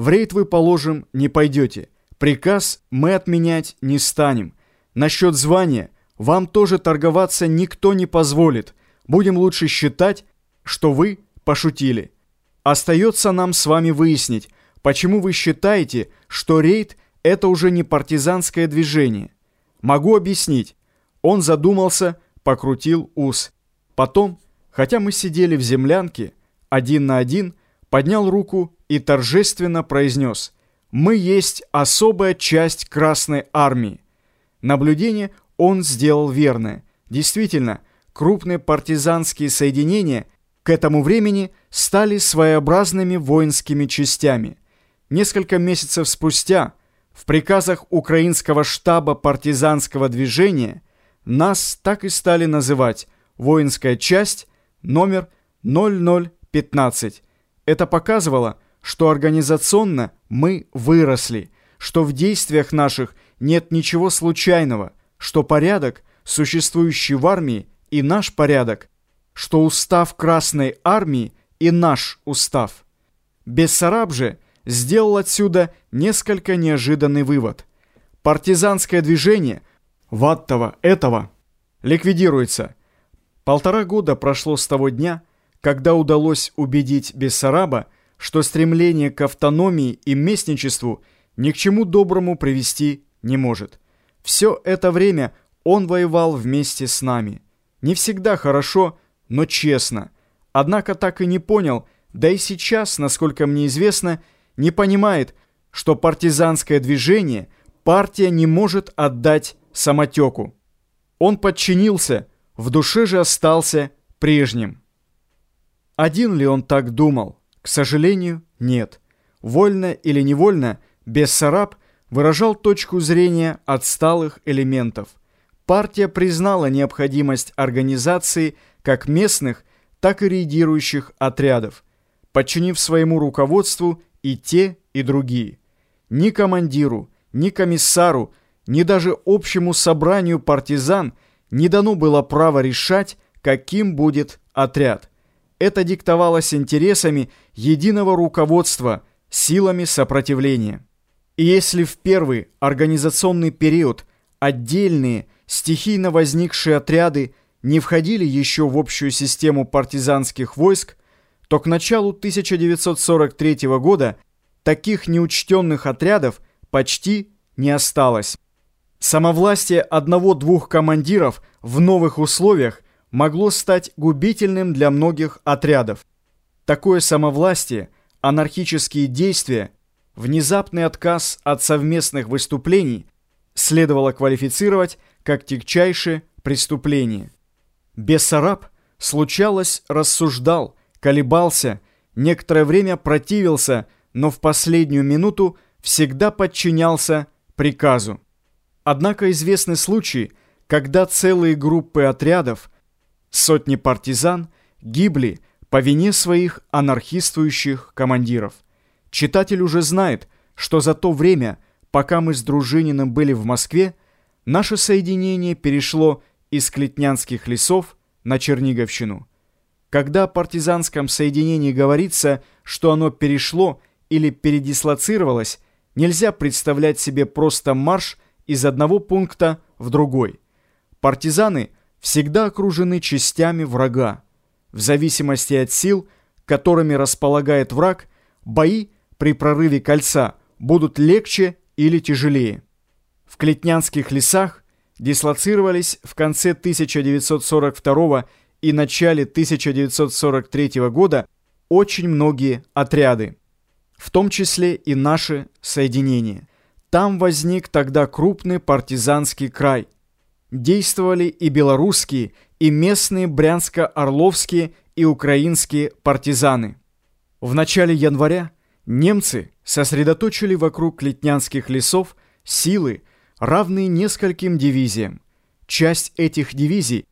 В рейд вы, положим, не пойдете. Приказ мы отменять не станем. Насчет звания вам тоже торговаться никто не позволит. Будем лучше считать, что вы пошутили. Остается нам с вами выяснить, почему вы считаете, что рейд – это уже не партизанское движение. Могу объяснить. Он задумался, покрутил ус. Потом, хотя мы сидели в землянке, один на один, поднял руку и торжественно произнес «Мы есть особая часть Красной Армии». Наблюдение он сделал верное. Действительно, крупные партизанские соединения к этому времени стали своеобразными воинскими частями. Несколько месяцев спустя в приказах украинского штаба партизанского движения нас так и стали называть «воинская часть номер 0015». Это показывало, что организационно мы выросли, что в действиях наших нет ничего случайного, что порядок, существующий в армии, и наш порядок, что устав Красной Армии и наш устав. Бессараб же сделал отсюда несколько неожиданный вывод. Партизанское движение Ваттова этого ликвидируется. Полтора года прошло с того дня, когда удалось убедить Бессараба, что стремление к автономии и местничеству ни к чему доброму привести не может. Все это время он воевал вместе с нами. Не всегда хорошо, но честно. Однако так и не понял, да и сейчас, насколько мне известно, не понимает, что партизанское движение партия не может отдать самотеку. Он подчинился, в душе же остался прежним. Один ли он так думал? К сожалению, нет. Вольно или невольно, Бессараб выражал точку зрения отсталых элементов. Партия признала необходимость организации как местных, так и рейдирующих отрядов, подчинив своему руководству и те, и другие. Ни командиру, ни комиссару, ни даже общему собранию партизан не дано было право решать, каким будет отряд. Это диктовалось интересами единого руководства, силами сопротивления. И если в первый организационный период отдельные, стихийно возникшие отряды не входили еще в общую систему партизанских войск, то к началу 1943 года таких неучтенных отрядов почти не осталось. Самовластие одного-двух командиров в новых условиях могло стать губительным для многих отрядов. Такое самовластие, анархические действия, внезапный отказ от совместных выступлений следовало квалифицировать как тягчайшее преступление. Бессараб, случалось, рассуждал, колебался, некоторое время противился, но в последнюю минуту всегда подчинялся приказу. Однако известны случаи, когда целые группы отрядов – Сотни партизан гибли по вине своих анархистующих командиров. Читатель уже знает, что за то время, пока мы с Дружининым были в Москве, наше соединение перешло из Клетнянских лесов на Черниговщину. Когда о партизанском соединении говорится, что оно перешло или передислоцировалось, нельзя представлять себе просто марш из одного пункта в другой. Партизаны – всегда окружены частями врага. В зависимости от сил, которыми располагает враг, бои при прорыве кольца будут легче или тяжелее. В Клетнянских лесах дислоцировались в конце 1942 и начале 1943 года очень многие отряды, в том числе и наши соединения. Там возник тогда крупный партизанский край – действовали и белорусские, и местные брянско-орловские и украинские партизаны. В начале января немцы сосредоточили вокруг летнянских лесов силы, равные нескольким дивизиям. Часть этих дивизий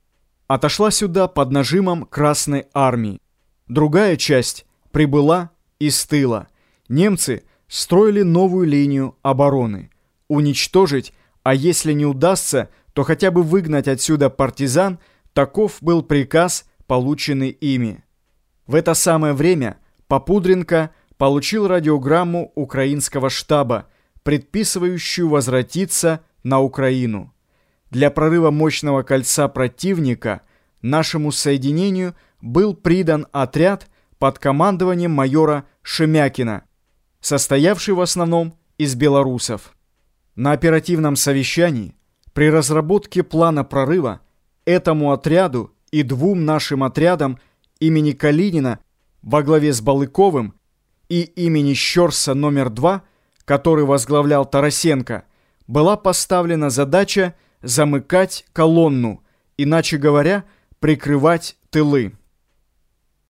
отошла сюда под нажимом Красной Армии. Другая часть прибыла из тыла. Немцы строили новую линию обороны. Уничтожить, а если не удастся, то хотя бы выгнать отсюда партизан, таков был приказ, полученный ими. В это самое время Попудренко получил радиограмму украинского штаба, предписывающую возвратиться на Украину. Для прорыва мощного кольца противника нашему соединению был придан отряд под командованием майора Шемякина, состоявший в основном из белорусов. На оперативном совещании при разработке плана прорыва этому отряду и двум нашим отрядам имени Калинина во главе с Балыковым и имени Щерса номер 2, который возглавлял Тарасенко, была поставлена задача замыкать колонну, иначе говоря, прикрывать тылы.